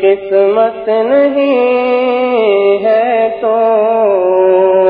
قسمت نہیں ہے تو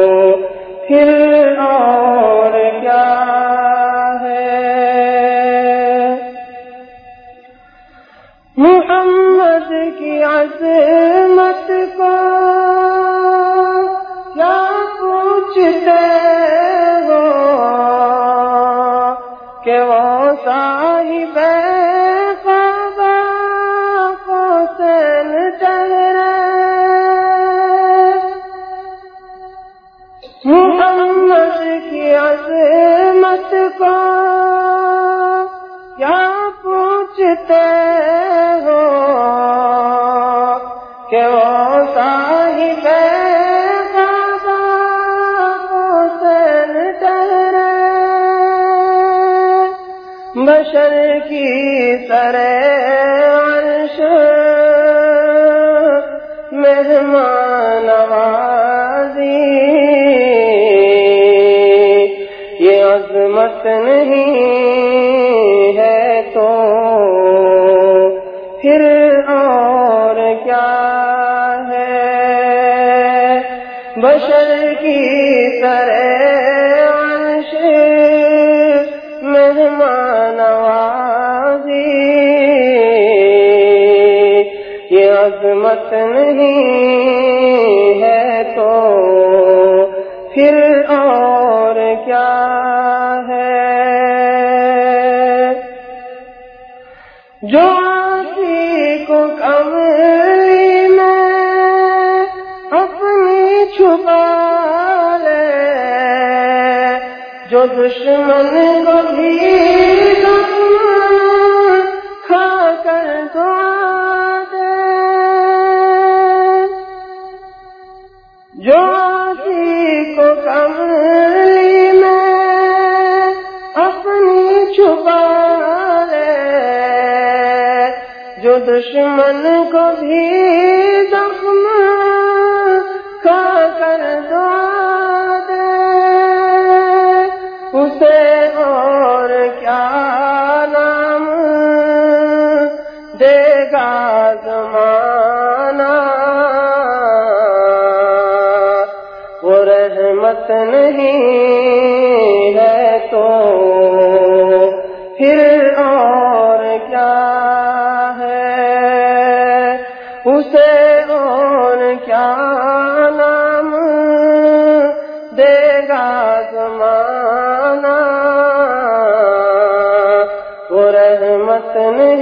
سر عرش مہمان نوازی یہ عظمت نہیں وطن ہی ہے تو پھر اور کیا ہے؟ جو آسی کو کمری میں اپنی چھپا لے، جو دشمن کو دشمن کو بھی زخم کا کر دعا دے۔ اسے اور کیا نام دے گا زمانہ۔ وہ رحمت نہیں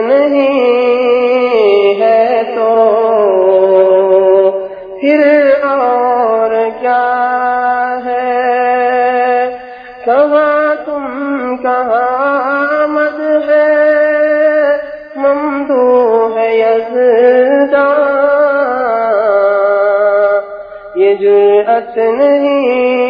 نہیں ہے تو اور کیا ہے؟ تم کہاں ہے؟ ممدو ہے نہیں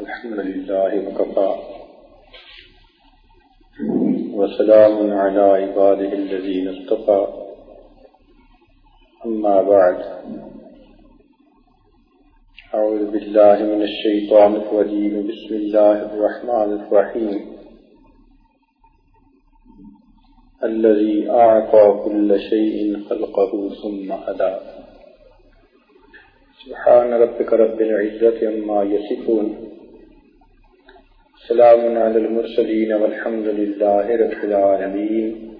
الحمد لله وكفى وسلام على عباده الذين اصطفى أما بعد أعوذ بالله من الشيطان الرجيم. بسم الله الرحمن الرحيم. الذي أعطى كل شيء خلقه ثم هدى سبحان ربك رب العزة عما يصفون. سلام على المرسلين والحمد لله رب العالمين.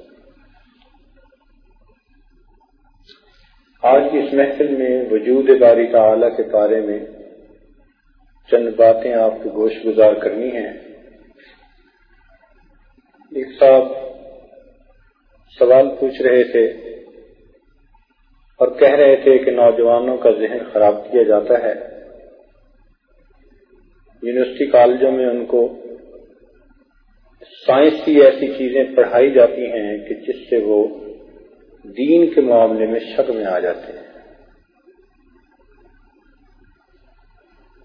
آج کی اس محفل میں وجود باری تعالی کے بارے میں چند باتیں آپ کو گوش گزار کرنی ہیں۔ ایک صاحب سوال پوچھ رہے تھے اور کہہ رہے تھے کہ نوجوانوں کا ذہن خراب کیا جاتا ہے۔ یونیورسٹی کالجوں میں ان کو سائنس کی ایسی چیزیں پڑھائی جاتی ہیں کہ جس سے وہ دین کے معاملے میں شک میں آ جاتے ہیں۔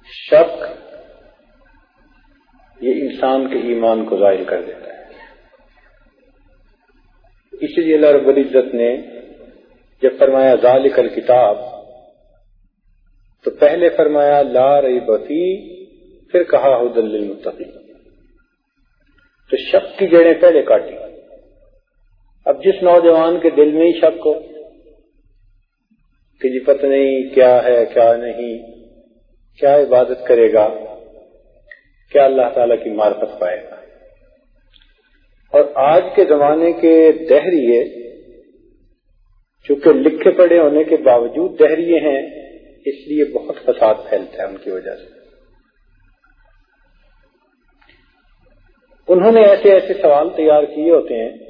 شک یہ انسان کے ایمان کو ظاہر کر دیتا ہے۔ اسی لیے اللہ رب العزت نے جب فرمایا ذالک الکتاب، تو پہلے فرمایا لا رہی بفی پھر کہا حدل المتقی تو شک کی جڑیں پہلے کاٹی۔ اب جس نوجوان کے دل میں ہی شک ہو کہ جی پتہ نہیں کیا ہے، کیا نہیں، کیا عبادت کرے گا، کیا اللہ تعالی کی معرفت پائے گا۔ اور آج کے زمانے کے دہریے، چونکہ لکھے پڑے ہونے کے باوجود دہریے ہیں، اس لیے بہت فساد پھیلتا ہے ان کی وجہ سے۔ انہوں نے ایسے ایسے سوال تیار کیے ہوتے ہیں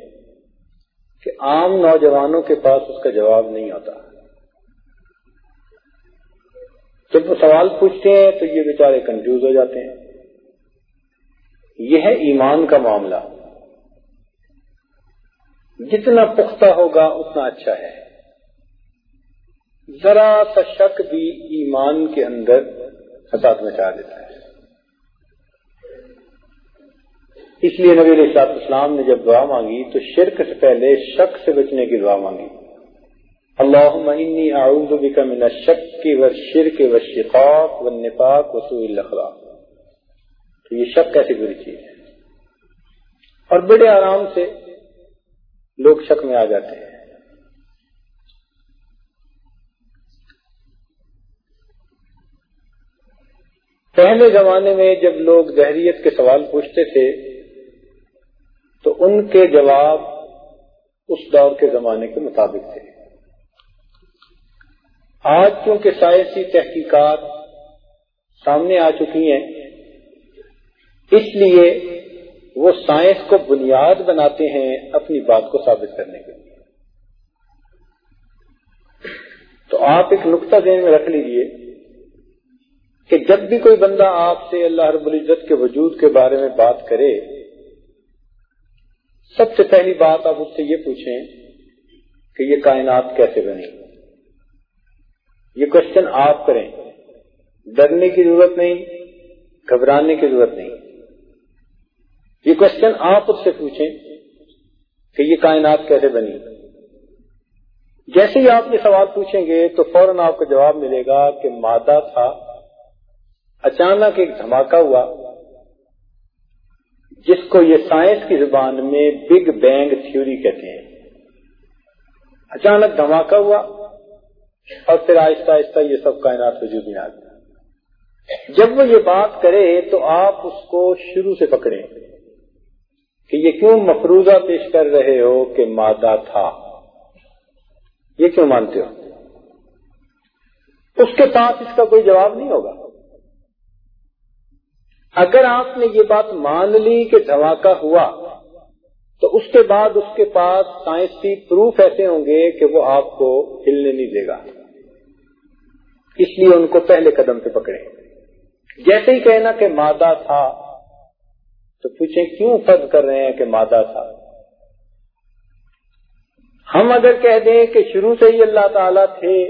کہ عام نوجوانوں کے پاس اس کا جواب نہیں ہوتا جب وہ سوال پوچھتے ہیں تو یہ بیچارے کنفیوز ہو جاتے ہیں۔ یہ ہے ایمان کا معاملہ۔ جتنا پختہ ہوگا اتنا اچھا ہے۔ ذرا سا شک بھی ایمان کے اندر فساد مچا دیتا ہے۔ اس لیے نبی علیہ اسلام نے جب دعا مانگی تو شرک سے پہلے شک سے بچنے کی دعا مانگی۔ اللہ اعوذ بک من الشک و شرک و شقاق و نفاق و سوء الاخلاق۔ تو یہ شک کیسی بری چیز ہے؟ اور بڑے آرام سے لوگ شک میں آ جاتے ہیں۔ پہلے زمانے میں جب لوگ دہریت کے سوال پوچھتے تھے تو ان کے جواب اس دور کے زمانے کے مطابق تھے۔ آج کیونکہ سائنسی تحقیقات سامنے آ چکی ہیں، اس لیے وہ سائنس کو بنیاد بناتے ہیں اپنی بات کو ثابت کرنے کے لیے۔ تو آپ ایک نقطہ ذہن میں رکھ لیجیے کہ جب بھی کوئی بندہ آپ سے اللہ رب العزت کے وجود کے بارے میں بات کرے سب سے پہلی بات آپ اس سے یہ پوچھیں کہ یہ کائنات کیسے بنی؟ یہ کوشچن آپ کریں۔ ڈرنے کی ضرورت نہیں، گھبرانے کی ضرورت نہیں۔ یہ کوشچن آپ اس سے پوچھیں کہ یہ کائنات کیسے بنی؟ جیسے ہی آپ یہ سوال پوچھیں گے تو فوراً آپ کو جواب ملے گا کہ مادہ تھا، اچانک ایک دھماکہ ہوا۔ جس کو یہ سائنس کی زبان میں بگ بینگ تھیوری کہتے ہیں۔ اچانک دھماکہ ہوا اور پھر آہستہ آہستہ یہ سب کائنات وجود میں آ گیا جب وہ یہ بات کرے تو آپ اس کو شروع سے پکڑیں کہ یہ کیوں مفروضہ پیش کر رہے ہو کہ مادہ تھا۔ یہ کیوں مانتے ہو؟ اس کے پاس اس کا کوئی جواب نہیں ہوگا۔ اگر آپ نے یہ بات مان لی کہ دھماکہ ہوا، تو اس کے بعد اس کے پاس سائنسی پروف ایسے ہوں گے کہ وہ آپ کو ہلنے نہیں دے گا۔ اس لیے ان کو پہلے قدم پہ پکڑے جیسے ہی کہنا کہ مادہ تھا، تو پوچھیں کیوں فرض کر رہے ہیں کہ مادہ تھا؟ ہم اگر کہہ دیں کہ شروع سے ہی اللہ تعالی تھے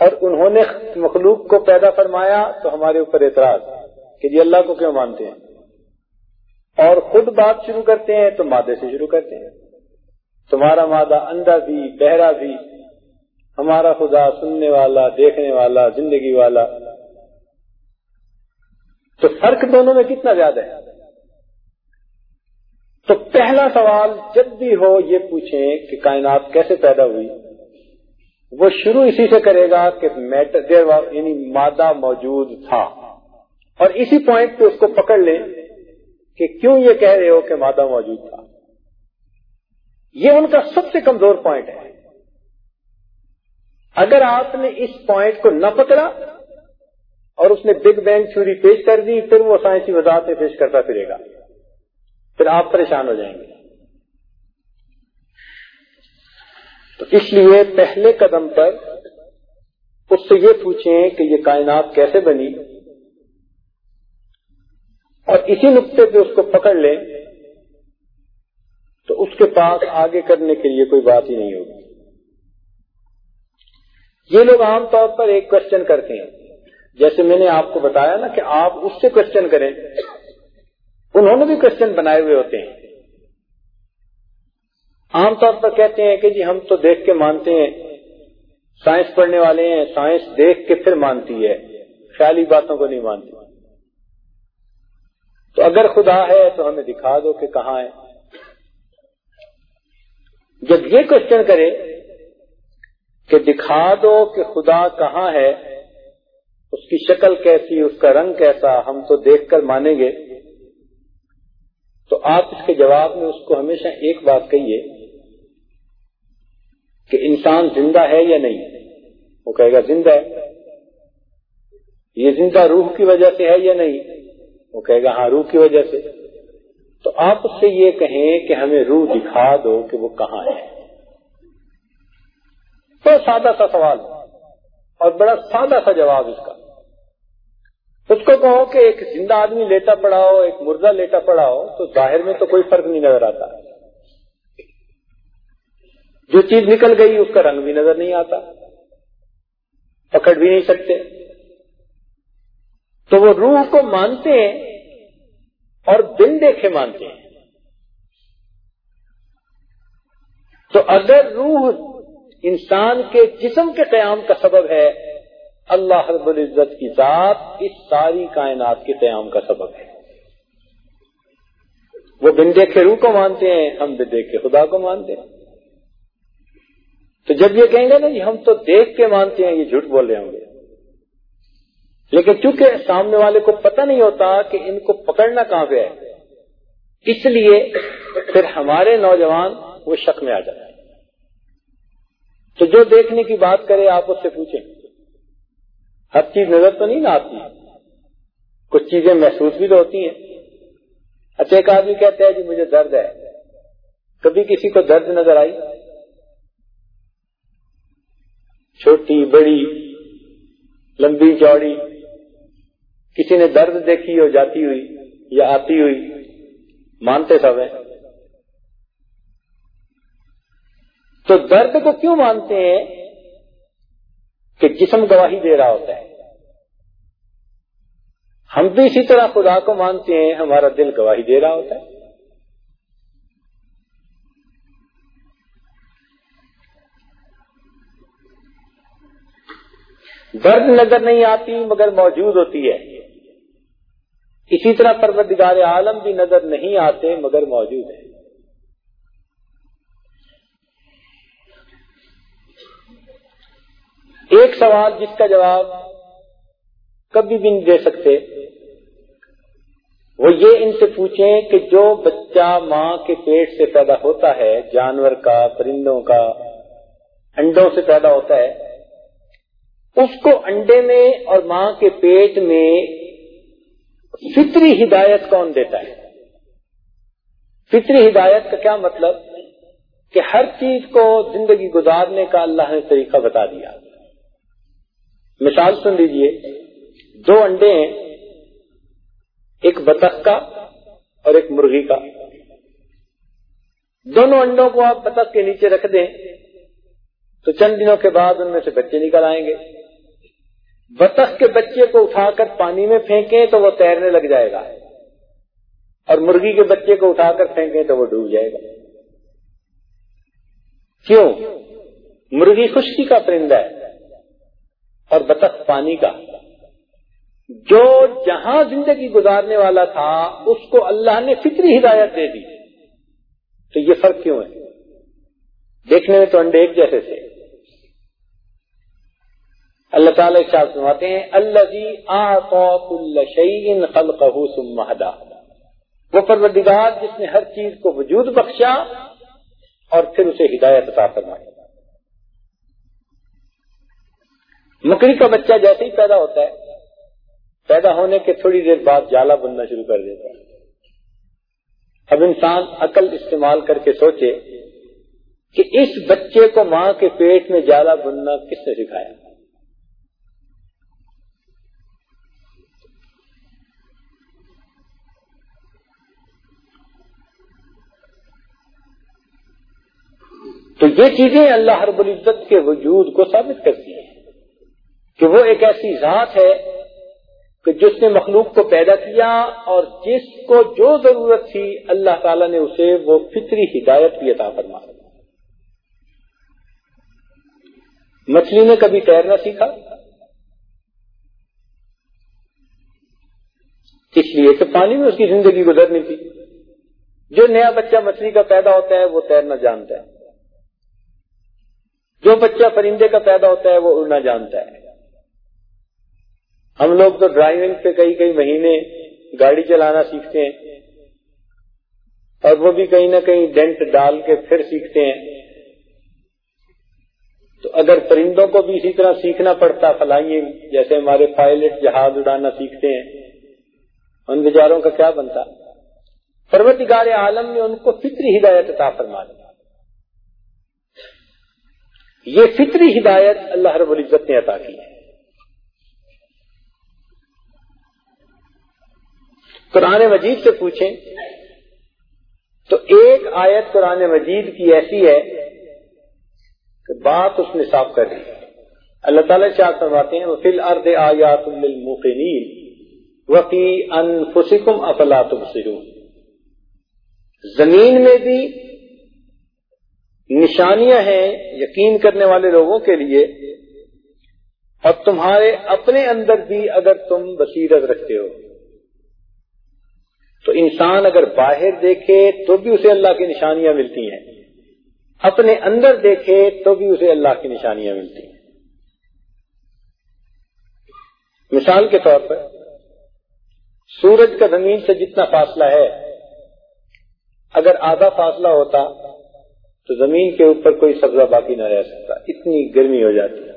اور انہوں نے مخلوق کو پیدا فرمایا، تو ہمارے اوپر اعتراض۔ کہ جی اللہ کو کیوں مانتے ہیں؟ اور خود بات شروع کرتے ہیں تو مادے سے شروع کرتے ہیں۔ تمہارا مادہ اندھا بھی، بہرا بھی، ہمارا خدا سننے والا، دیکھنے والا، زندگی والا۔ تو فرق دونوں میں کتنا زیادہ ہے؟ تو پہلا سوال جب بھی ہو یہ پوچھیں کہ کائنات کیسے پیدا ہوئی؟ وہ شروع اسی سے کرے گا کہ میٹر یعنی مادہ موجود تھا۔ اور اسی پوائنٹ پہ اس کو پکڑ لیں کہ کیوں یہ کہہ رہے ہو کہ مادہ موجود تھا۔ یہ ان کا سب سے کمزور پوائنٹ ہے۔ اگر آپ نے اس پوائنٹ کو نہ پکڑا اور اس نے بگ بینگ تھیوری پیش کر دی، پھر وہ سائنسی وضاحتیں پیش کرتا پھرے گا۔ پھر آپ پریشان ہو جائیں گے۔ تو اس لیے پہلے قدم پر اس سے یہ پوچھیں کہ یہ کائنات کیسے بنی؟ اور اسی نقطے پہ اس کو پکڑ لیں، تو اس کے پاس آگے کرنے کے لیے کوئی بات ہی نہیں ہوگی۔ یہ لوگ عام طور پر ایک کوشچن کرتے ہیں۔ جیسے میں نے آپ کو بتایا نا کہ آپ اس سے کوشچن کریں۔ انہوں نے بھی کوشچن بنائے ہوئے ہوتے ہیں۔ عام طور پر کہتے ہیں کہ جی ہم تو دیکھ کے مانتے ہیں، سائنس پڑھنے والے ہیں، سائنس دیکھ کے پھر مانتی ہے۔ خیالی باتوں کو نہیں مانتی تو اگر خدا ہے تو ہمیں دکھا دو کہ کہاں ہے۔ جب یہ کوشچن کرے کہ دکھا دو کہ خدا کہاں ہے، اس کی شکل کیسی، اس کا رنگ کیسا، ہم تو دیکھ کر مانیں گے۔ تو آپ اس کے جواب میں اس کو ہمیشہ ایک بات کہیے کہ انسان زندہ ہے یا نہیں۔ وہ کہے گا، زندہ ہے۔ یہ زندہ روح کی وجہ سے ہے یا نہیں؟ وہ کہے گا ہاں روح کی وجہ سے۔ تو آپ اس سے یہ کہیں کہ ہمیں روح دکھا دو کہ وہ کہاں ہے۔ بہت سادہ سا سوال اور بڑا سادہ سا جواب اس کا۔ اس کو کہو کہ ایک زندہ آدمی لیٹا پڑا ہو، ایک مردہ لیٹا پڑا ہو، تو ظاہر میں تو کوئی فرق نہیں نظر آتا۔ جو چیز نکل گئی، اس کا رنگ بھی نظر نہیں آتا۔ پکڑ بھی نہیں سکتے۔ تو وہ روح کو مانتے ہیں اور بن دیکھے مانتے ہیں۔ تو اگر روح انسان کے جسم کے قیام کا سبب ہے، اللہ رب العزت کی ذات اس ساری کائنات کے قیام کا سبب ہے۔ وہ بن دیکھے روح کو مانتے ہیں، ہم بن دیکھ کے خدا کو مانتے ہیں۔ تو جب یہ کہیں گے نا جی ہم تو دیکھ کے مانتے ہیں، یہ جھوٹ بول رہے ہوں گے۔ لیکن چونکہ سامنے والے کو پتہ نہیں ہوتا کہ ان کو پکڑنا کہاں پہ ہے، اس لیے پھر ہمارے نوجوان وہ شک میں آ جاتے ہیں۔ تو جو دیکھنے کی بات کرے، آپ اس سے پوچھیں۔ ہر چیز نظر تو نہیں نہ آتی۔ کچھ چیزیں محسوس بھی تو ہوتی ہیں۔ اچھا ایک آدمی کہتا ہے جی مجھے درد ہے۔ کبھی کسی کو درد نظر آئی؟ چھوٹی، بڑی، لمبی چوڑی۔ کسی نے درد دیکھی ہو، جاتی ہوئی یا آتی ہوئی، مانتے سب ہیں۔ تو درد کو کیوں مانتے ہیں؟ کہ جسم گواہی دے رہا ہوتا ہے۔ ہم بھی اسی طرح خدا کو مانتے ہیں، ہمارا دل گواہی دے رہا ہوتا ہے۔ درد نظر نہیں آتی، مگر موجود ہوتی ہے۔ اسی طرح پروردگار عالم بھی نظر نہیں آتے مگر موجود ہے ایک سوال جس کا جواب کبھی بھی نہیں دے سکتے، وہ یہ ان سے پوچھیں کہ جو بچہ ماں کے پیٹ سے پیدا ہوتا ہے، جانور کا، پرندوں کا، انڈوں سے پیدا ہوتا ہے، اس کو انڈے میں اور ماں کے پیٹ میں فطری ہدایت کون دیتا ہے؟ فطری ہدایت کا کیا مطلب؟ کہ ہر چیز کو زندگی گزارنے کا اللہ نے طریقہ بتا دیا۔ مثال سن لیجیے، دو انڈے ہیں، ایک بطخ کا اور ایک مرغی کا دونوں انڈوں کو آپ بطخ کے نیچے رکھ دیں، تو چند دنوں کے بعد ان میں سے بچے نکل آئیں گے۔ بطخ کے بچے کو اٹھا کر پانی میں پھینکیں تو وہ تیرنے لگ جائے گا اور مرغی کے بچے کو اٹھا کر پھینکیں تو وہ ڈوب جائے گا کیوں؟ مرغی خشکی کا پرندہ ہے اور بطخ پانی کا۔ جو جہاں زندگی گزارنے والا تھا، اس کو اللہ نے فطری ہدایت دے دی۔ تو یہ فرق کیوں ہے؟ دیکھنے میں تو انڈے ایک جیسے تھے۔ اللہ تعالیٰ سنواتے ہیں اللہ جی آشعین خلق وہ پروردگار جس نے ہر چیز کو وجود بخشا اور پھر اسے ہدایت عطا فرمائی. مکڑی کا بچہ جیسے ہی پیدا ہوتا ہے، پیدا ہونے کے تھوڑی دیر بعد جالا بننا شروع کر دیتا ہے. اب انسان عقل استعمال کر کے سوچے کہ اس بچے کو ماں کے پیٹ میں جالا بننا کس نے سکھایا؟ تو یہ چیزیں اللہ رب العزت کے وجود کو ثابت کرتی ہیں کہ وہ ایک ایسی ذات ہے کہ جس نے مخلوق کو پیدا کیا اور جس کو جو ضرورت تھی اللہ تعالیٰ نے اسے وہ فطری ہدایت بھی عطا فرما مچھلی نے کبھی تیرنا سیکھا؟ اس لیے کہ پانی میں اس کی زندگی گزرنی تھی۔ جو نیا بچہ مچھلی کا پیدا ہوتا ہے وہ تیرنا جانتا ہے۔ جو بچہ پرندے کا پیدا ہوتا ہے وہ اڑنا جانتا ہے۔ ہم لوگ تو ڈرائیونگ پہ کئی کئی مہینے گاڑی چلانا سیکھتے ہیں اور وہ بھی کہیں نہ کہیں ڈینٹ ڈال کے پھر سیکھتے ہیں۔ تو اگر پرندوں کو بھی اسی طرح سیکھنا پڑتا فلائیں جیسے ہمارے پائلٹ جہاز اڑانا سیکھتے ہیں، ان بیچاروں کا کیا بنتا؟ پروتگار عالم نے ان کو فطری ہدایت عطا فرما دیا یہ فطری ہدایت اللہ رب العزت نے عطا کی ہے۔ قرآن مجید سے پوچھیں، تو ایک آیت قرآن مجید کی ایسی ہے کہ بات اس نے صاف کر دی۔ اللہ تعالیٰ چار فرماتے ہیں وہ فل ارد آیات الموقنین وفی انفسکم افلا تبصرون۔ زمین میں بھی نشانیاں ہیں یقین کرنے والے لوگوں کے لیے۔ اور تمہارے اپنے اندر بھی اگر تم بصیرت رکھتے ہو۔ تو انسان اگر باہر دیکھے تو بھی اسے اللہ کی نشانیاں ملتی ہیں۔ اپنے اندر دیکھے تو بھی اسے اللہ کی نشانیاں ملتی ہیں۔ مثال کے طور پر سورج کا زمین سے جتنا فاصلہ ہے، اگر آدھا فاصلہ ہوتا تو زمین کے اوپر کوئی سبزہ باقی نہ رہ سکتا، اتنی گرمی ہو جاتی ہے۔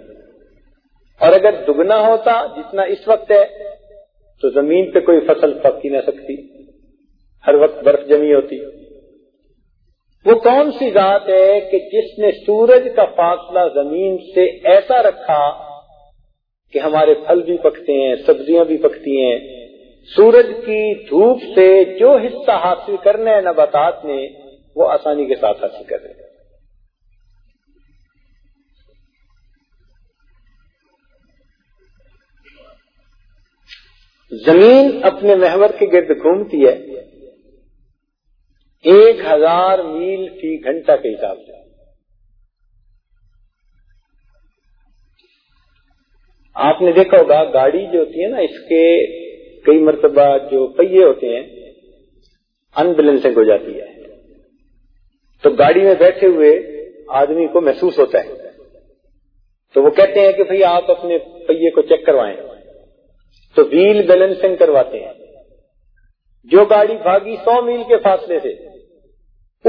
اور اگر دگنا ہوتا جتنا اس وقت ہے، تو زمین پہ کوئی فصل پک ہی نہ سکتی، ہر وقت برف جمی ہوتی۔ وہ کون سی ذات ہے کہ جس نے سورج کا فاصلہ زمین سے ایسا رکھا کہ ہمارے پھل بھی پکتے ہیں، سبزیاں بھی پکتی ہیں۔ سورج کی دھوپ سے جو حصہ حاصل کرنا ہے نباتات نے وہ آسانی کے ساتھ حاصل کر رہے ہیں۔ زمین اپنے محور کے گرد گھومتی ہے۔ ایک ہزار میل فی گھنٹہ کے حساب سے۔ آپ نے دیکھا ہوگا گاڑی جو ہوتی ہے نا، اس کے کئی مرتبہ جو پہیے ہوتے ہیں ان بیلنسنگ ہو جاتی ہے۔ تو گاڑی میں بیٹھے ہوئے آدمی کو محسوس ہوتا ہے۔ تو وہ کہتے ہیں کہ بھئی آپ اپنے پہیے کو چیک کروائیں۔ تو ویل بیلنسنگ کرواتے ہیں۔ جو گاڑی بھاگی سو میل کے فاصلے سے،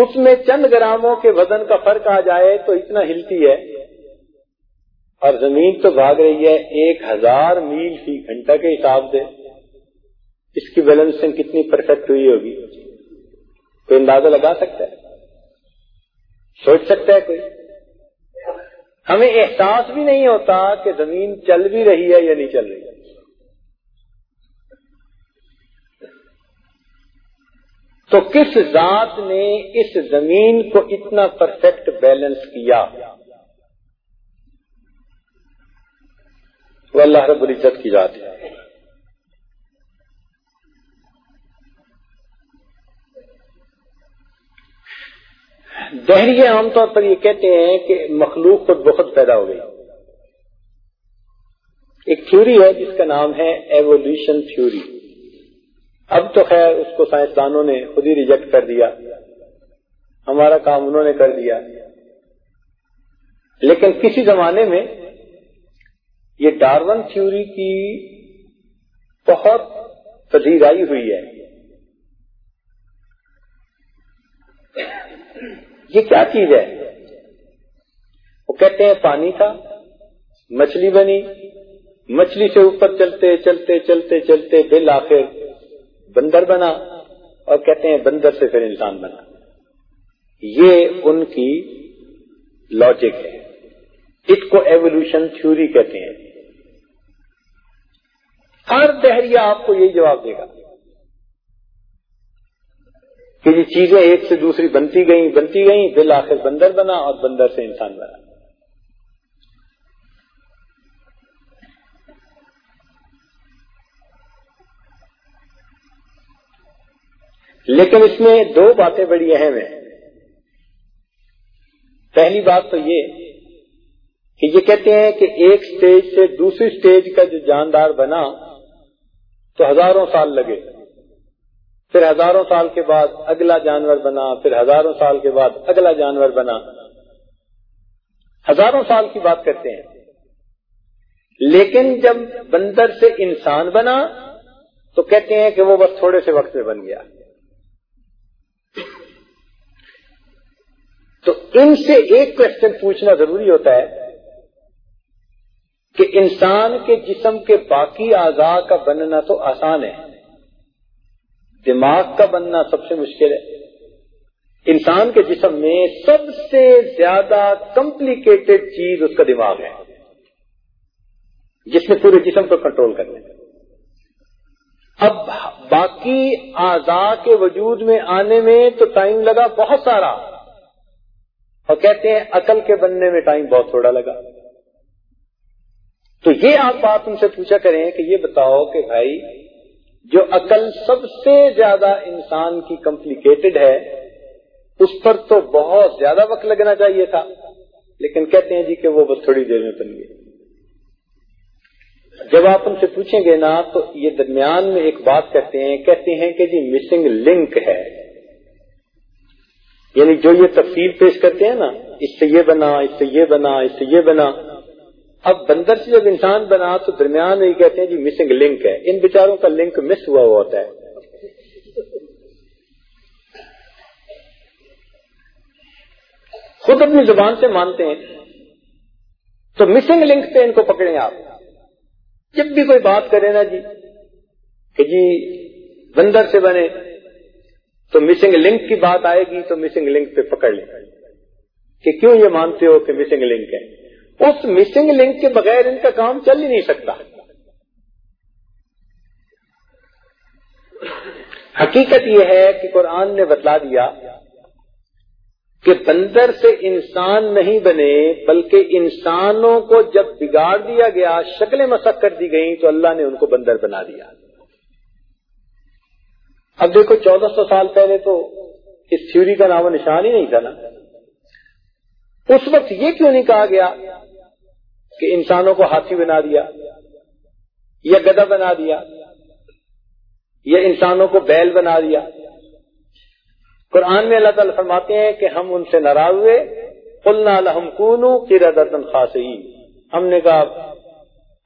اس میں چند گراموں کے وزن کا فرق آ جائے تو اتنا ہلتی ہے۔ اور زمین تو بھاگ رہی ہے ایک ہزار میل فی گھنٹہ کے حساب سے۔ اس کی بیلنسنگ کتنی پرفیکٹ ہوئی ہوگی؟ کوئی اندازہ لگا سکتا ہے؟ سوچ سکتا ہے کوئی؟ ہمیں احساس بھی نہیں ہوتا کہ زمین چل بھی رہی ہے یا نہیں چل رہی ہے تو کس ذات نے اس زمین کو اتنا پرفیکٹ بیلنس کیا؟ وہ اللہ رب العزت کی ذات ہے۔ دہریے عام طور پر یہ کہتے ہیں کہ مخلوق خود بخود پیدا ہو گئی۔ ایک تھیوری ہے جس کا نام ہے ایوولوشن تھیوری اب تو خیر اس کو سائنسدانوں نے خود ہی ریجیکٹ کر دیا۔ ہمارا کام انہوں نے کر دیا۔ لیکن کسی زمانے میں یہ ڈارون تھیوری کی بہت پذیرائی ہوئی ہے۔ یہ کیا چیز ہے؟ وہ کہتے ہیں پانی تھا، مچھلی بنی، مچھلی سے اوپر چلتے چلتے چلتے چلتے، بل آخر بندر بنا اور کہتے ہیں بندر سے پھر انسان بنا۔ یہ ان کی لاجک ہے۔ اس کو ایوولوشن تھیوری کہتے ہیں۔ ہر دہریہ آپ کو یہی جواب دے گا کہ یہ چیزیں ایک سے دوسری بنتی گئیں بنتی گئیں بل آخر بندر بنا اور بندر سے انسان بنا۔ لیکن اس میں دو باتیں بڑی اہم ہیں۔ پہلی بات تو یہ کہ یہ کہتے ہیں کہ ایک سٹیج سے دوسری سٹیج کا جو جاندار بنا تو ہزاروں سال لگے۔ پھر ہزاروں سال کے بعد اگلا جانور بنا، پھر ہزاروں سال کے بعد اگلا جانور بنا۔ ہزاروں سال کی بات کرتے ہیں۔ لیکن جب بندر سے انسان بنا تو کہتے ہیں کہ وہ بس تھوڑے سے وقت میں بن گیا۔ تو ان سے ایک کوشچن پوچھنا ضروری ہوتا ہے کہ انسان کے جسم کے باقی اعضاء کا بننا تو آسان ہے، دماغ کا بننا سب سے مشکل ہے۔ انسان کے جسم میں سب سے زیادہ کمپلیکیٹڈ چیز اس کا دماغ ہے، جس میں پورے جسم کو کنٹرول کر لیں اب باقی اعضاء کے وجود میں آنے میں تو ٹائم لگا بہت سارا۔ اور کہتے ہیں عقل کے بننے میں ٹائم بہت تھوڑا لگا۔ تو یہ آپ بات ان سے پوچھا کریں کہ یہ بتاؤ کہ بھائی، جو عقل سب سے زیادہ انسان کی کمپلیکیٹڈ ہے، اس پر تو بہت زیادہ وقت لگنا چاہیے تھا۔ لیکن کہتے ہیں جی کہ وہ بس تھوڑی دیر میں بن گئی۔ جب آپ ان سے پوچھیں گے نا، تو یہ درمیان میں ایک بات کہتے ہیں کہتے ہیں کہ جی مسنگ لنک ہے۔ یعنی جو یہ تفصیل پیش کرتے ہیں نا، اس سے یہ بنا، اس سے یہ بنا، اس سے یہ بنا۔ اب بندر سے جب انسان بنا تو درمیان میں یہ کہتے ہیں جی مسنگ لنک ہے۔ ان بیچاروں کا لنک مس ہوا ہوا ہوتا ہے۔ خود اپنی زبان سے مانتے ہیں۔ تو مسنگ لنک پہ ان کو پکڑیں آپ۔ جب بھی کوئی بات کرے نا جی کہ جی بندر سے بنے۔ تو مسنگ لنک کی بات آئے گی تو مسنگ لنک پہ پکڑ لیں۔ کہ کیوں یہ مانتے ہو کہ مسنگ لنک ہے؟ اس مسنگ لنک کے بغیر ان کا کام چل ہی نہیں سکتا۔ حقیقت یہ ہے کہ قرآن نے بتلا دیا کہ بندر سے انسان نہیں بنے، بلکہ انسانوں کو جب بگاڑ دیا گیا، شکلیں مسق کر دی گئیں، تو اللہ نے ان کو بندر بنا دیا۔ اب دیکھو، چودہ سو سال پہلے تو اس تھیوری کا نام و نشان ہی نہیں تھا نا۔ اس وقت یہ کیوں نہیں کہا گیا کہ انسانوں کو ہاتھی بنا دیا یا گدا بنا دیا یا انسانوں کو بیل بنا دیا؟ قرآن میں اللہ تعالی فرماتے ہیں کہ ہم ان سے ناراض ہوئے۔ قلنا لہم کونو قردتن خاصین ہم نے کہا،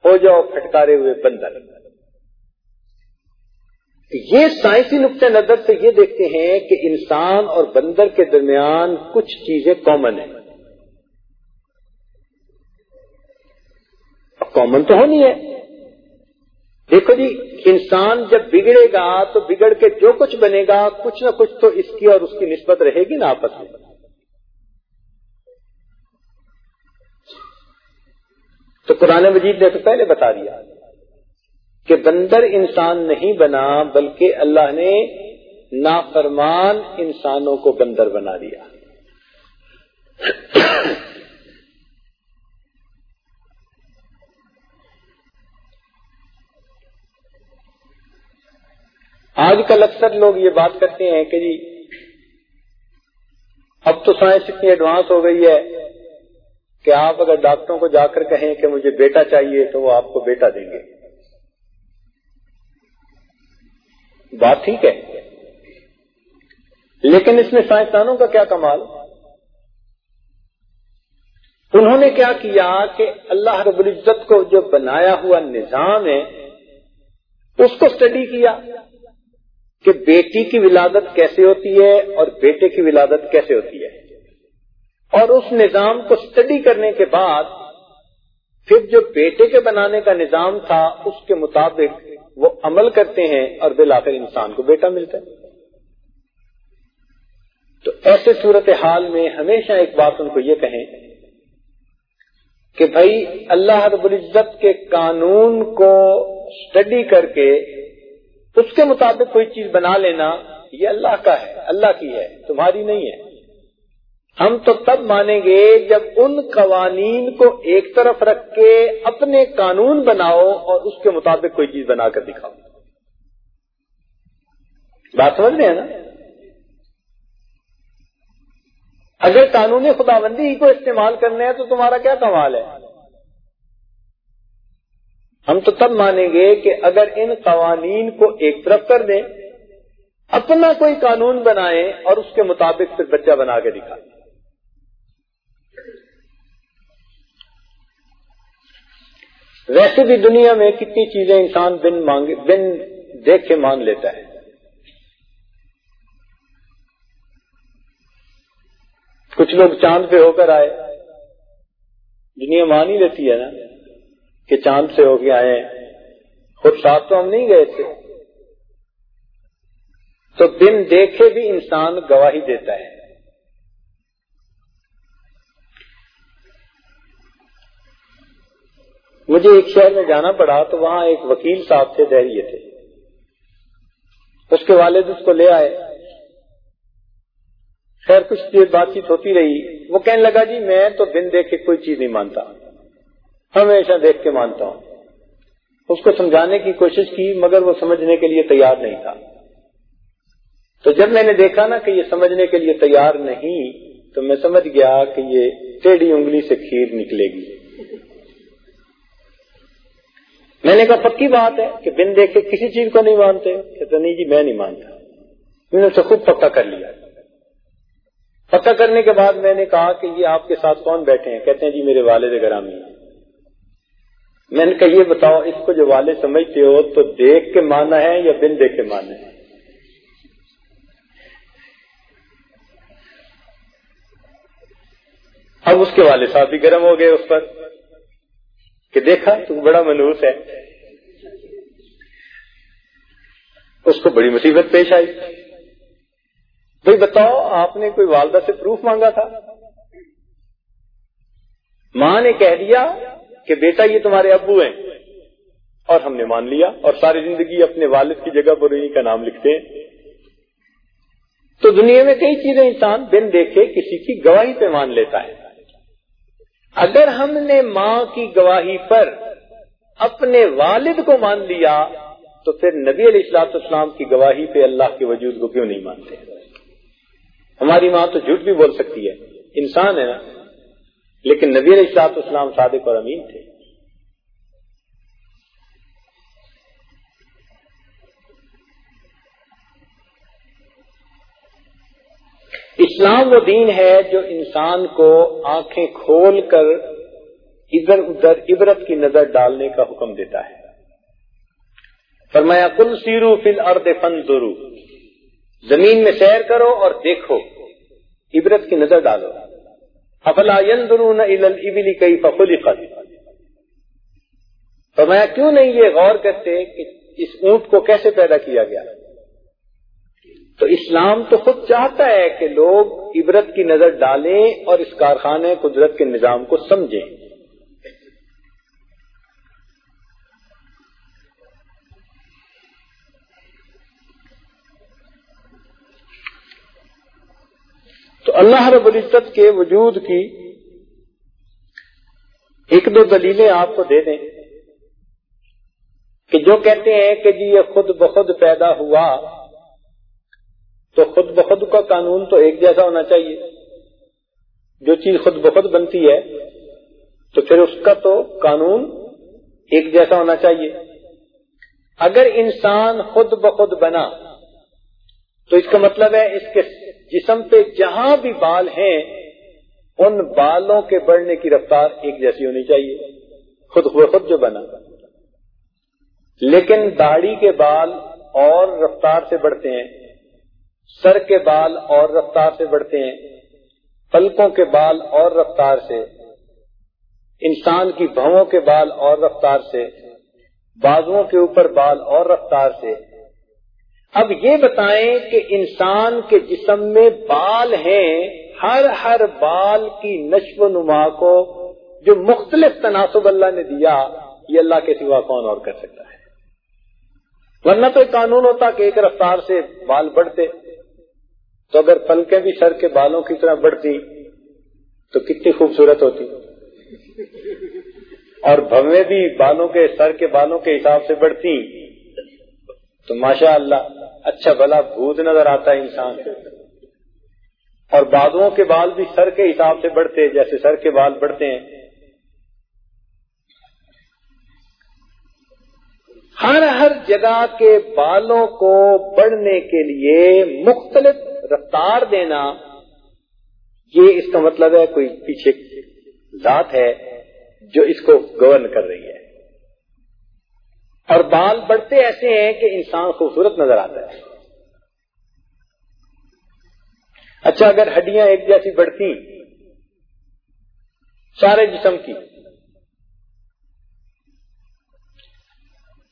ہو جاؤ پھٹکارے ہوئے بندر۔ یہ سائنسی نقطۂ نظر سے یہ دیکھتے ہیں کہ انسان اور بندر کے درمیان کچھ چیزیں کامن ہیں۔ کامن تو ہونی ہے۔ دیکھو جی انسان جب بگڑے گا تو بگڑ کے جو کچھ بنے گا، کچھ نہ کچھ تو اس کی اور اس کی نسبت رہے گی نا آپس میں۔ تو قرآن مجید نے تو پہلے بتا دیا۔ کہ بندر انسان نہیں بنا بلکہ اللہ نے نافرمان انسانوں کو بندر بنا دیا۔ آج کل اکثر لوگ یہ بات کرتے ہیں کہ جی اب تو سائنس اتنی ایڈوانس ہو گئی ہے کہ آپ اگر ڈاکٹروں کو جا کر کہیں کہ مجھے بیٹا چاہیے تو وہ آپ کو بیٹا دیں گے۔ بات ٹھیک ہے۔ لیکن اس میں سائنسدانوں کا کیا کمال؟ انہوں نے کیا کیا کہ اللہ رب العزت کو جو بنایا ہوا نظام ہے، اس کو اسٹڈی کیا کہ بیٹی کی ولادت کیسے ہوتی ہے اور بیٹے کی ولادت کیسے ہوتی ہے۔ اور اس نظام کو اسٹڈی کرنے کے بعد، پھر جو بیٹے کے بنانے کا نظام تھا، اس کے مطابق وہ عمل کرتے ہیں اور بالآخر انسان کو بیٹا ملتا ہے۔ تو ایسے صورت حال میں ہمیشہ ایک بات ان کو یہ کہیں کہ بھائی اللہ رب العزت کے قانون کو اسٹڈی کر کے اس کے مطابق کوئی چیز بنا لینا یہ اللہ کا ہے، اللہ کی ہے، تمہاری نہیں ہے۔ ہم تو تب مانیں گے جب ان قوانین کو ایک طرف رکھ کے اپنے قانون بناؤ اور اس کے مطابق کوئی چیز بنا کر دکھاؤ۔ بات سمجھ رہے ہیں نا؟ اگر قانونی خدا بندی کو استعمال کرنے ہیں تو تمہارا کیا کمال ہے؟ ہم تو تب مانیں گے کہ اگر ان قوانین کو ایک طرف کر دیں، اپنا کوئی قانون بنائیں اور اس کے مطابق پھر بچہ بنا کے دکھائیں۔ ویسے بھی دنیا میں کتنی چیزیں انسان بن مانگے بن دیکھ کے مان لیتا ہے۔ کچھ لوگ چاند پہ ہو کر آئے۔ دنیا مان ہی لیتی ہے نا کہ چاند سے ہو کے آئے خود ساتھ تو ہم نہیں گئے تھے۔ تو دن دیکھے بھی انسان گواہی دیتا ہے۔ مجھے ایک شہر میں جانا پڑا تو وہاں ایک وکیل صاحب تھے دہریے تھے۔ اس کے والد اس کو لے آئے۔ خیر، کچھ دیر بات چیت ہوتی رہی۔ وہ کہنے لگا جی میں تو دن دیکھ کے کوئی چیز نہیں مانتا۔ ہمیشہ دیکھ کے مانتا ہوں۔ اس کو سمجھانے کی کوشش کی، مگر وہ سمجھنے کے لیے تیار نہیں تھا۔ تو جب میں نے دیکھا نا کہ یہ سمجھنے کے لیے تیار نہیں، تو میں سمجھ گیا کہ یہ ٹیڑھی انگلی سے کھیر نکلے گی۔ میں نے کہا پکی بات ہے کہ بن دیکھے کسی چیز کو نہیں مانتے، کہتے نہیں جی میں نہیں مانتا۔ میں نے اسے خود پکا کر لیا۔ پکا کرنے کے بعد میں نے کہا کہ یہ آپ کے ساتھ کون بیٹھے ہیں؟ کہتے ہیں جی میرے والد گرامی میں نے کہا یہ بتاؤ، اس کو جو والد سمجھتے ہو تو دیکھ کے مانا ہے یا بن دیکھ کے مانا ہے؟ اب اس کے والد صاحب بھی گرم ہو گئے اس پر۔ کہ دیکھا، تو بڑا منوس ہے۔ اس کو بڑی مصیبت پیش آئی۔ بھائی بتاؤ، آپ نے کوئی والدہ سے پروف مانگا تھا؟ ماں نے کہہ دیا کہ بیٹا، یہ تمہارے ابو ہیں۔ اور ہم نے مان لیا اور ساری زندگی اپنے والد کی جگہ پر انہیں کا نام لکھتے ہیں۔ تو دنیا میں کئی چیزیں انسان بن دیکھے کسی کی گواہی پہ مان لیتا ہے۔ اگر ہم نے ماں کی گواہی پر اپنے والد کو مان لیا، تو پھر نبی علیہ السلاط اسلام کی گواہی پہ اللہ کے وجود کو کیوں نہیں مانتے؟ ہماری ماں تو جھوٹ بھی بول سکتی ہے، انسان ہے نا، لیکن نبی علیہ السلاط اسلام صادق اور امین تھے۔ اسلام وہ دین ہے جو انسان کو آنکھیں کھول کر ادھر ادھر عبرت کی نظر ڈالنے کا حکم دیتا ہے۔ فرمایا کل سیرو فل ارد فن زمین میں سیر کرو اور دیکھو، عبرت کی نظر ڈالو۔ افلا ينظرون الى الابل كيف خلقت؟ فرمایا، کیوں نہیں یہ غور کرتے کہ اس اونٹ کو کیسے پیدا کیا گیا؟ تو اسلام تو خود چاہتا ہے کہ لوگ عبرت کی نظر ڈالیں اور اس کارخانے قدرت کے نظام کو سمجھیں۔ تو اللہ رب العزت کے وجود کی ایک دو دلیلیں آپ کو دے دیں کہ جو کہتے ہیں کہ جی یہ خود بخود پیدا ہوا تو خود بخود کا قانون تو ایک جیسا ہونا چاہیے۔ جو چیز خود بخود بنتی ہے، تو پھر اس کا تو قانون ایک جیسا ہونا چاہیے۔ اگر انسان خود بخود بنا، تو اس کا مطلب ہے اس کے جسم پہ جہاں بھی بال ہیں، ان بالوں کے بڑھنے کی رفتار ایک جیسی ہونی چاہیے۔ خود خود جو بنا۔ لیکن داڑھی کے بال اور رفتار سے بڑھتے ہیں۔ سر کے بال اور رفتار سے بڑھتے ہیں، پلکوں کے بال اور رفتار سے، انسان کی بھووں کے بال اور رفتار سے، بازوؤں کے اوپر بال اور رفتار سے۔ اب یہ بتائیں کہ انسان کے جسم میں بال ہیں، ہر ہر بال کی نشو و نما کو جو مختلف تناسب اللہ نے دیا، یہ اللہ کے سوا کون اور کر سکتا ہے؟ ورنہ تو ایک قانون ہوتا کہ ایک رفتار سے بال بڑھتے۔ تو اگر پلکیں بھی سر کے بالوں کی طرح بڑھتی تو کتنی خوبصورت ہوتی۔ اور بھویں بھی بالوں کے سر کے بالوں کے حساب سے بڑھتی۔ تو ماشاء اللہ اچھا بھلا بھوت نظر آتا ہے انسان۔ اور بادوں کے بال بھی سر کے حساب سے بڑھتے جیسے سر کے بال بڑھتے ہیں۔ ہر ہر جگہ کے بالوں کو بڑھنے کے لیے مختلف رفتار دینا، یہ اس کا مطلب ہے کوئی پیچھے ذات ہے جو اس کو گورن کر رہی ہے۔ اور بال بڑھتے ایسے ہیں کہ انسان خوبصورت نظر آتا ہے۔ اچھا اگر ہڈیاں ایک جیسی بڑھتی سارے جسم کی،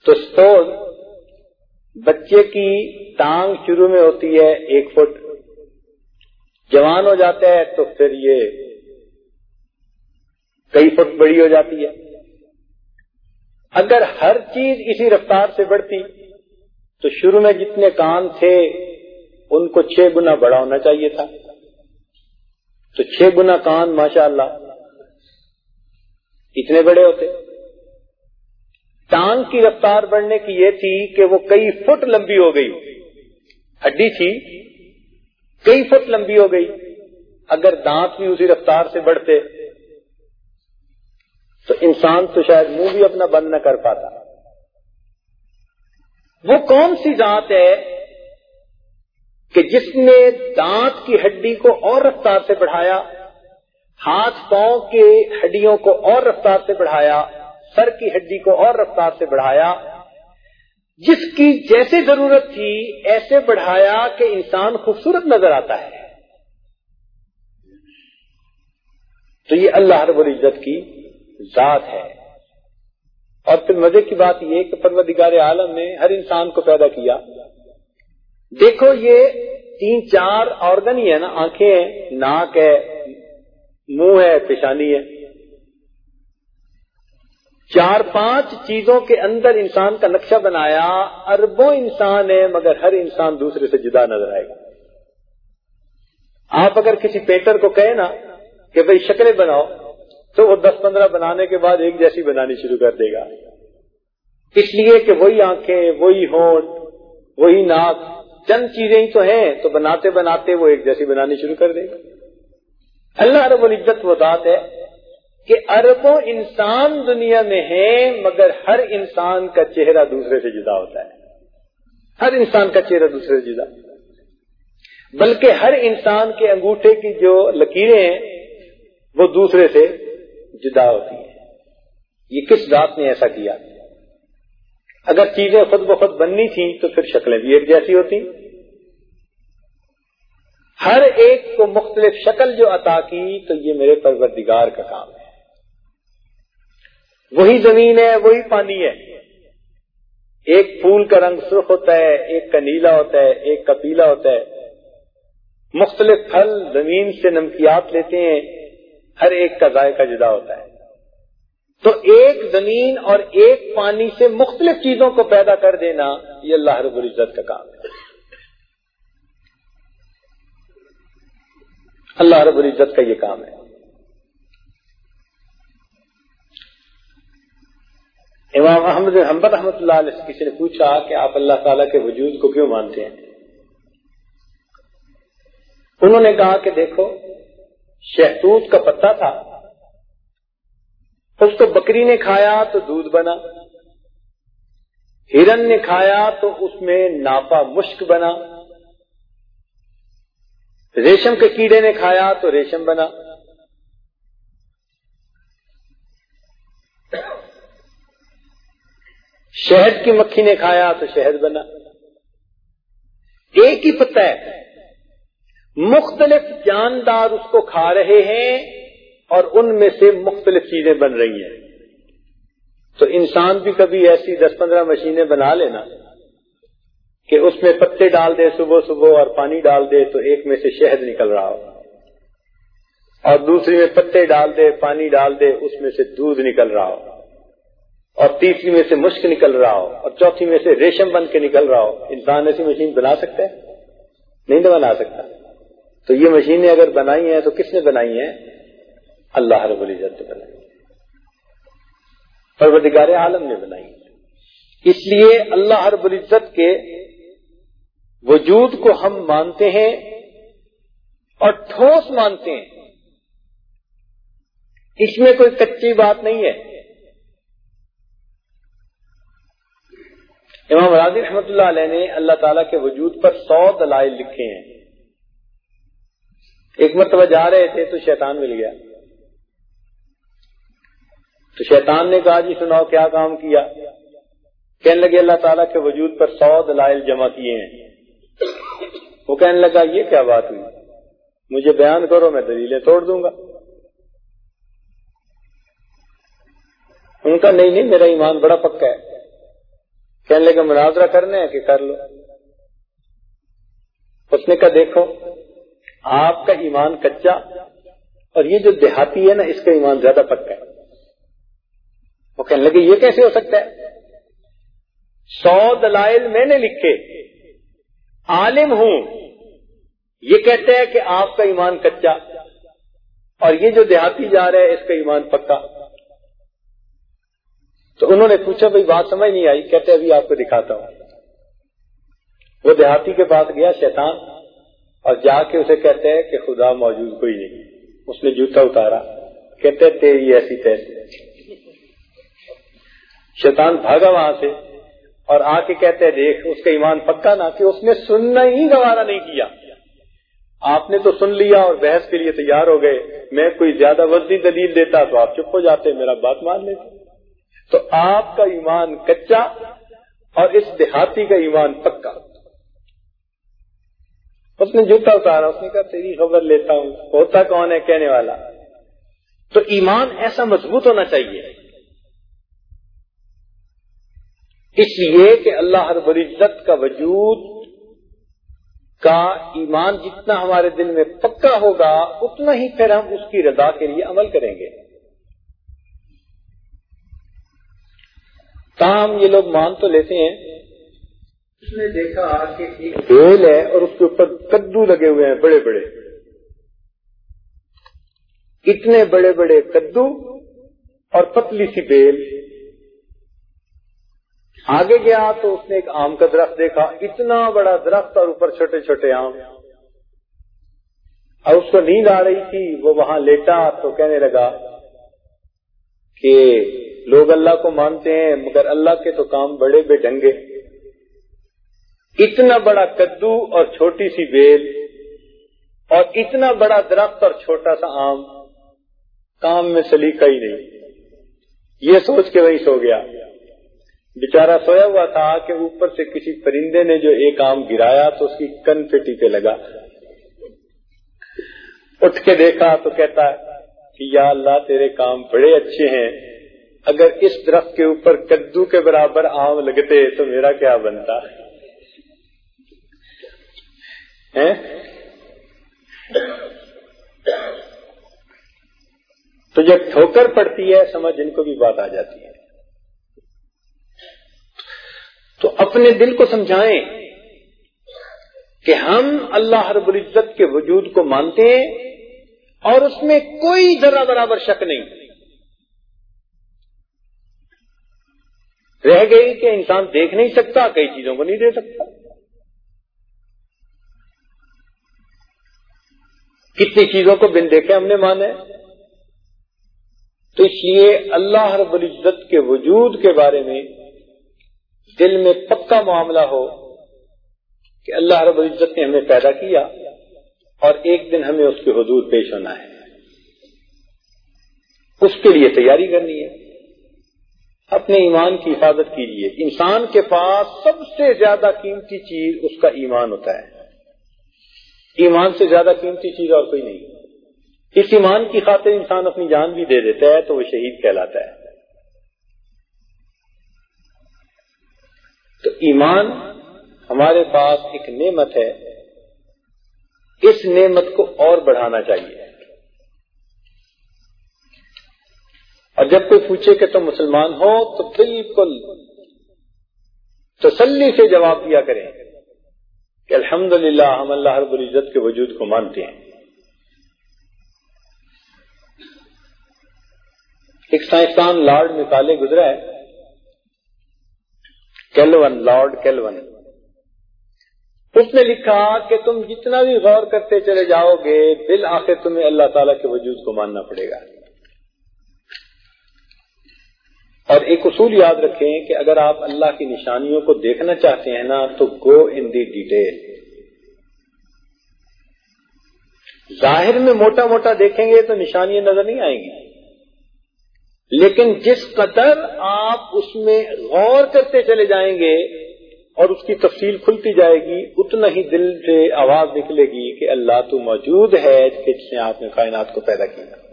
تو سپوز بچے کی ٹانگ شروع میں ہوتی ہے ایک فٹ جوان ہو جاتا ہے تو پھر یہ کئی فٹ بڑی ہو جاتی ہے۔ اگر ہر چیز اسی رفتار سے بڑھتی تو شروع میں جتنے کان تھے ان کو چھ گنا بڑا ہونا چاہیے تھا۔ تو چھ گنا کان ماشاء اللہ اتنے بڑے ہوتے۔ ٹانگ کی رفتار بڑھنے کی یہ تھی کہ وہ کئی فٹ لمبی ہو گئی۔ ہڈی تھی۔ کئی فٹ لمبی ہو گئی۔ اگر دانت بھی اسی رفتار سے بڑھتے، تو انسان تو شاید منہ بھی اپنا بند نہ کر پاتا۔ وہ کون سی ذات ہے کہ جس نے دانت کی ہڈی کو اور رفتار سے بڑھایا، ہاتھ پاؤں کے ہڈیوں کو اور رفتار سے بڑھایا، سر کی ہڈی کو اور رفتار سے بڑھایا جس کی جیسے ضرورت تھی ایسے بڑھایا کہ انسان خوبصورت نظر آتا ہے۔ تو یہ اللہ رب العزت کی ذات ہے۔ اور پھر مزے کی بات یہ کہ پروردگار عالم نے ہر انسان کو پیدا کیا۔ دیکھو یہ تین چار آرگن ہی ہے نا، آنکھیں ہیں، ناک ہے، منہ ہے، پیشانی ہے۔ چار پانچ چیزوں کے اندر انسان کا نقشہ بنایا، اربوں انسان ہے مگر ہر انسان دوسرے سے جدا نظر آئے گا۔ آپ اگر کسی پینٹر کو کہے نا کہ بھائی شکلیں بناؤ، تو وہ دس پندرہ بنانے کے بعد ایک جیسی بنانی شروع کر دے گا۔ اس لیے کہ وہی آنکھیں، وہی ہونٹ، وہی ناک، چند چیزیں ہی تو ہیں، تو بناتے بناتے وہ ایک جیسی بنانی شروع کر دے گا۔ اللہ رب العزت وہ ذات ہے کہ اربوں انسان دنیا میں ہیں مگر ہر انسان کا چہرہ دوسرے سے جدا ہوتا ہے۔ ہر انسان کا چہرہ دوسرے سے جدا۔ بلکہ ہر انسان کے انگوٹھے کی جو لکیریں ہیں، وہ دوسرے سے جدا ہوتی ہے یہ کس ذات نے ایسا کیا؟ اگر چیزیں خود بخود بننی تھیں تو پھر شکلیں بھی ایک جیسی ہوتی۔ ہر ایک کو مختلف شکل جو عطا کی تو یہ میرے پروردگار کا کام ہے۔ وہی زمین ہے، وہی پانی ہے۔ ایک پھول کا رنگ سرخ ہوتا ہے، ایک کا نیلا ہوتا ہے، ایک کا پیلا ہوتا ہے۔ مختلف پھل زمین سے نمکیات لیتے ہیں، ہر ایک کا ذائقہ جدا ہوتا ہے۔ تو ایک زمین اور ایک پانی سے مختلف چیزوں کو پیدا کر دینا، یہ اللہ رب العزت کا کام ہے۔ اللہ رب العزت کا یہ کام ہے۔ امام احمد حمبر رحمۃ اللہ علیہ کسی نے پوچھا کہ آپ اللہ تعالیٰ کے وجود کو کیوں مانتے ہیں؟ انہوں نے کہا کہ دیکھو شہتوت کا پتا تھا۔ اس کو بکری نے کھایا تو دودھ بنا، ہرن نے کھایا تو اس میں ناپا مشک بنا، ریشم کے کیڑے نے کھایا تو ریشم بنا۔ شہد کی مکھی نے کھایا تو شہد بنا۔ ایک ہی پتہ ہے، مختلف جاندار اس کو کھا رہے ہیں اور ان میں سے مختلف چیزیں بن رہی ہیں۔ تو انسان بھی کبھی ایسی دس پندرہ مشینیں بنا لینا کہ اس میں پتے ڈال دے صبح صبح اور پانی ڈال دے تو ایک میں سے شہد نکل رہا ہو۔ اور دوسری میں پتے ڈال دے، پانی ڈال دے، اس میں سے دودھ نکل رہا ہو۔ اور تیسری میں سے مشک نکل رہا ہو اور چوتھی میں سے ریشم بن کے نکل رہا ہو، انسان ایسی مشین بنا سکتا ہے؟ نہیں تو بنا سکتا۔ تو یہ مشینیں اگر بنائی ہیں تو کس نے بنائی ہیں؟ اللہ رب العزت نے بنائی۔ پروردگار عالم نے بنائی۔ اس لیے اللہ رب العزت کے وجود کو ہم مانتے ہیں اور ٹھوس مانتے ہیں۔ اس میں کوئی کچی بات نہیں ہے۔ امام راضی رحمۃ اللہ علیہ نے اللہ تعالیٰ کے وجود پر سو دلائل لکھے ہیں۔ ایک مرتبہ جا رہے تھے تو شیطان مل گیا۔ تو شیطان نے کہا جی سناؤ، کیا کام کیا؟ کہنے لگے، اللہ تعالیٰ کے وجود پر سو دلائل جمع کیے ہیں۔ وہ کہنے لگا، یہ کیا بات ہوئی؟ مجھے بیان کرو، میں دلیلیں توڑ دوں گا۔ ان کا، نہیں نہیں، میرا ایمان بڑا پکا ہے۔ کہنے لگا مناظرہ کرنے ہیں کہ کر لو۔ اس نے کہا، دیکھو، آپ کا ایمان کچا اور یہ جو دیہاتی ہے نا، اس کا ایمان زیادہ پکا ہے۔ وہ کہنے لگے، یہ کیسے ہو سکتا ہے؟ سو دلائل میں نے لکھے، عالم ہوں۔ یہ کہتے ہیں کہ آپ کا ایمان کچا اور یہ جو دیہاتی جا رہا ہے، اس کا ایمان پکا۔ تو انہوں نے پوچھا، بھائی، بات سمجھ نہیں آئی۔ کہتے ابھی آپ کو دکھاتا ہوں۔ وہ دیہاتی کے پاس گیا، شیطان۔ اور جا کے اسے کہتے ہیں کہ خدا موجود کوئی نہیں۔ اس نے جوتا اتارا۔ کہتے تیری ایسی تیسی شیطان بھاگا وہاں سے اور آ کے کہتے دیکھ، اس کا ایمان پکا نہ کہ اس نے سننا ہی گوارا نہیں کیا۔ آپ نے تو سن لیا اور بحث کے لیے تیار ہو گئے۔ میں کوئی زیادہ وزنی دلیل دیتا تو آپ چپ ہو جاتے، میرا بات مان لیتے۔ تو آپ کا ایمان کچا اور اس دیہاتی کا ایمان پکا۔ اس نے جوتا اتارا، اس نے کہا، تیری خبر لیتا ہوں، ہوتا کون ہے کہنے والا؟ تو ایمان ایسا مضبوط ہونا چاہیے۔ اس لیے کہ اللہ رب العزت کا وجود کا ایمان جتنا ہمارے دل میں پکا ہوگا، اتنا ہی پھر ہم اس کی رضا کے لیے عمل کریں گے۔ تاہم یہ لوگ مان تو لیتے ہیں۔ اس نے دیکھا کہ ایک بیل ہے اور اس کے اوپر کدو لگے ہوئے ہیں بڑے بڑے۔ اتنے بڑے بڑے کدو اور پتلی سی بیل۔ آگے گیا تو اس نے ایک آم کا درخت دیکھا۔ اتنا بڑا درخت اور اوپر چھوٹے چھوٹے آم۔ اور اس کو نیند آ رہی تھی وہ وہاں لیٹا تو کہنے لگا کہ لوگ اللہ کو مانتے ہیں، مگر اللہ کے تو کام بڑے بے ڈنگے اتنا بڑا کدو اور چھوٹی سی بیل، اور اتنا بڑا درخت اور چھوٹا سا آم، کام میں سلیقہ ہی نہیں۔ یہ سوچ کے وہی سو گیا۔ بےچارا سویا ہوا تھا کہ اوپر سے کسی پرندے نے جو ایک آم گرایا تو اس کی کن پٹی پہ لگا۔ اٹھ کے دیکھا تو کہتا کہ یا اللہ تیرے کام بڑے اچھے ہیں۔ اگر اس درخت کے اوپر کدو کے برابر آم لگتے تو میرا کیا بنتا؟ تو جب ٹھوکر پڑتی ہے، سمجھ ان کو بھی بات آ جاتی ہے۔ تو اپنے دل کو سمجھائیں کہ ہم اللہ رب العزت کے وجود کو مانتے ہیں اور اس میں کوئی ذرا برابر شک نہیں۔ رہ گئی کہ انسان دیکھ نہیں سکتا، کئی چیزوں کو نہیں دے سکتا۔ کتنی چیزوں کو بن دیکھے ہم نے مانا تو اس لیے اللہ رب العزت کے وجود کے بارے میں دل میں پکا معاملہ ہو کہ اللہ رب العزت نے ہمیں پیدا کیا اور ایک دن ہمیں اس کے حضور پیش ہونا ہے۔ اس کے لیے تیاری کرنی ہے۔ اپنے ایمان کی حفاظت کیجیے۔ انسان کے پاس سب سے زیادہ قیمتی چیز اس کا ایمان ہوتا ہے۔ ایمان سے زیادہ قیمتی چیز اور کوئی نہیں۔ اس ایمان کی خاطر انسان اپنی جان بھی دے دیتا ہے تو وہ شہید کہلاتا ہے۔ تو ایمان ہمارے پاس ایک نعمت ہے۔ اس نعمت کو اور بڑھانا چاہیے۔ اور جب کوئی پوچھے کہ تم مسلمان ہو تو بالکل تسلی سے جواب دیا کریں کہ الحمد ہم اللہ رب العزت کے وجود کو مانتے ہیں۔ ایک سائنسدان لارڈ مثالے گزرا ہے۔ Kelvin, lord kelvin. اس نے لکھا کہ تم جتنا بھی غور کرتے چلے جاؤ گے دل آخر تمہیں اللہ تعالیٰ کے وجود کو ماننا پڑے گا۔ اور ایک اصول یاد رکھیں کہ اگر آپ اللہ کی نشانیوں کو دیکھنا چاہتے ہیں نا، تو گو ان دی ڈیٹیل ظاہر میں موٹا موٹا دیکھیں گے تو نشانیاں نظر نہیں آئیں گی۔ لیکن جس قدر آپ اس میں غور کرتے چلے جائیں گے اور اس کی تفصیل کھلتی جائے گی، اتنا ہی دل سے آواز نکلے گی کہ اللہ تو موجود ہے کہ جس نے آپ نے کائنات کو پیدا کیا۔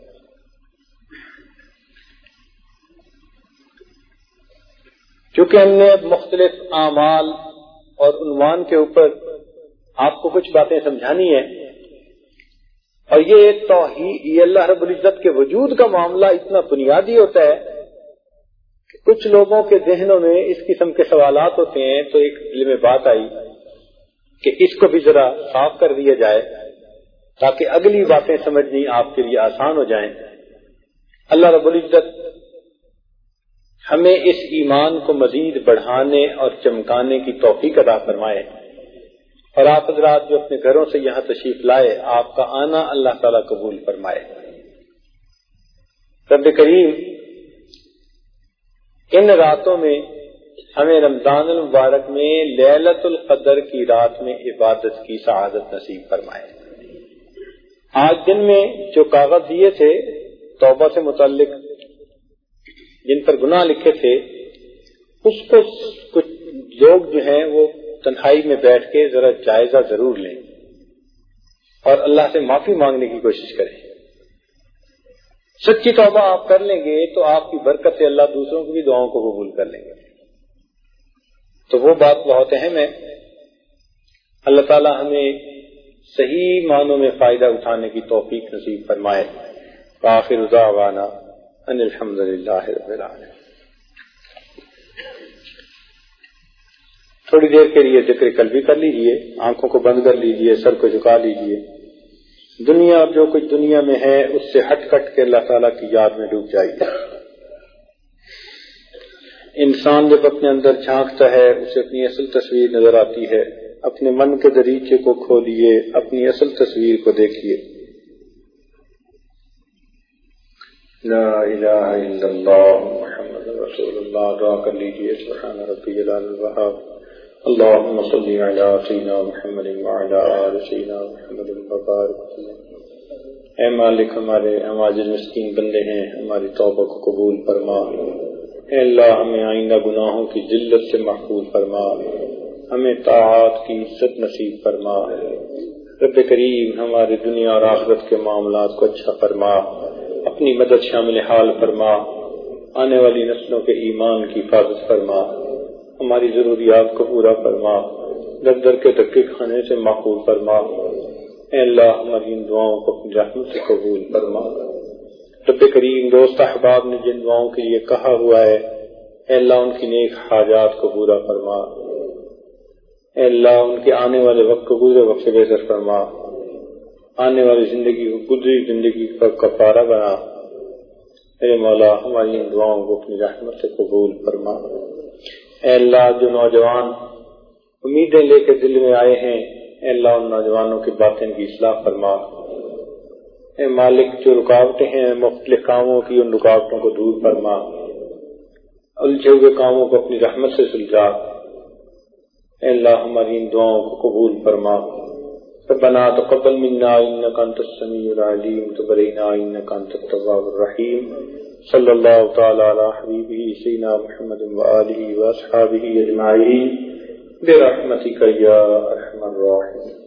چونکہ ہم نے اب مختلف اعمال اور عنوان کے اوپر آپ کو کچھ باتیں سمجھانی ہے اور یہ توحید، یہ اللہ رب العزت کے وجود کا معاملہ اتنا بنیادی ہوتا ہے کہ کچھ لوگوں کے ذہنوں میں اس قسم کے سوالات ہوتے ہیں، تو ایک دل میں بات آئی کہ اس کو بھی ذرا صاف کر دیا جائے تاکہ اگلی باتیں سمجھنی آپ کے لیے آسان ہو جائیں۔ اللہ رب العزت ہمیں اس ایمان کو مزید بڑھانے اور چمکانے کی توفیق ادا فرمائے۔ اور آپ حضرات جو اپنے گھروں سے یہاں تشریف لائے، آپ کا آنا اللہ تعالی قبول فرمائے۔ رب کریم، ان راتوں میں ہمیں رمضان المبارک میں للت القدر کی رات میں عبادت کی سعادت نصیب فرمائے۔ آج دن میں جو کاغذ دیے تھے، توبہ سے متعلق جن پر گناہ لکھے تھے، اس کو کچھ لوگ جو ہیں وہ تنہائی میں بیٹھ کے ذرا جائزہ ضرور لیں۔ اور اللہ سے معافی مانگنے کی کوشش کریں۔ سچی توبہ آپ کر لیں گے تو آپ کی برکت سے اللہ دوسروں کی بھی دعاؤں کو قبول کر لیں گے۔ تو وہ بات بہت اہم ہے۔ اللہ تعالی ہمیں صحیح معنوں میں فائدہ اٹھانے کی توفیق نصیب فرمائے۔ آخر دعوانا ان الحمد للہ رب العالمین۔ تھوڑی دیر کے لیے ذکر کل بھی کر لیجیے، آنکھوں کو بند کر لیجیے، سر کو جھکا لیجیے۔ دنیا جو کچھ دنیا میں ہے، اس سے ہٹ کٹ کے اللہ تعالیٰ کی یاد میں ڈوب جائیے انسان جب اپنے اندر جھانکتا ہے، اسے اپنی اصل تصویر نظر آتی ہے۔ اپنے من کے دریچے کو کھولئے اپنی اصل تصویر کو دیکھیے۔ لا الہ الا اللہ محمد رسول اللہ دعا کر لیجیے. سبحان ربی جلال الوحاب اللہم صلی علی سینا محمد وعلا آل سینا محمد وبارک اے مالک ہمارے اماجد مسکین بندے ہیں، ہماری توبہ کو قبول فرما. اے اللہ، ہمیں آئندہ گناہوں کی ذلت سے محفوظ فرما. ہمیں طاعات کی عزت نصیب فرما. رب کریم ہماری دنیا اور آخرت کے معاملات کو اچھا فرما. اپنی مدد شامل حال فرما، آنے والی نسلوں کے ایمان کی حفاظت فرما، ہماری ضروریات کو پورا فرما، در در کے دھکے کھانے سے معقول فرما۔ اے اللہ، ہماری ان دعاؤں کو اپنی رحمت سے قبول فرما۔ رب کریم، دوست احباب نے جن دعاؤں کے لیے کہا ہوا ہے، اے اللہ، ان کی نیک حاجات کو پورا فرما۔ اے اللہ، ان کے آنے والے وقت کو پورے وقت سے بہتر فرما۔ آنے والی زندگی کو، گزری زندگی کا کفارہ بنا۔ اے مولا، ہماری ان دعاؤں کو اپنی رحمت سے قبول فرما۔ اے اللہ، جو نوجوان امیدیں لے کے دل میں آئے ہیں، اے اللہ، ان نوجوانوں کی باتیں کی اصلاح فرما۔ اے مالک، جو رکاوٹیں ہیں، مختلف کاموں کی، ان رکاوٹوں کو دور فرما۔ الجھے ہوئے کاموں کو اپنی رحمت سے سلجھا۔ اے اللہ، ہماری ان دعاؤں کو قبول فرما۔ ربنا تقبل منا انك انت السميع العليم، تب علينا انك انت التواب الرحيم. صلى الله تعالى على حبيبه سيدنا محمد واله واصحابه اجمعين برحمتك يا ارحم الراحمين.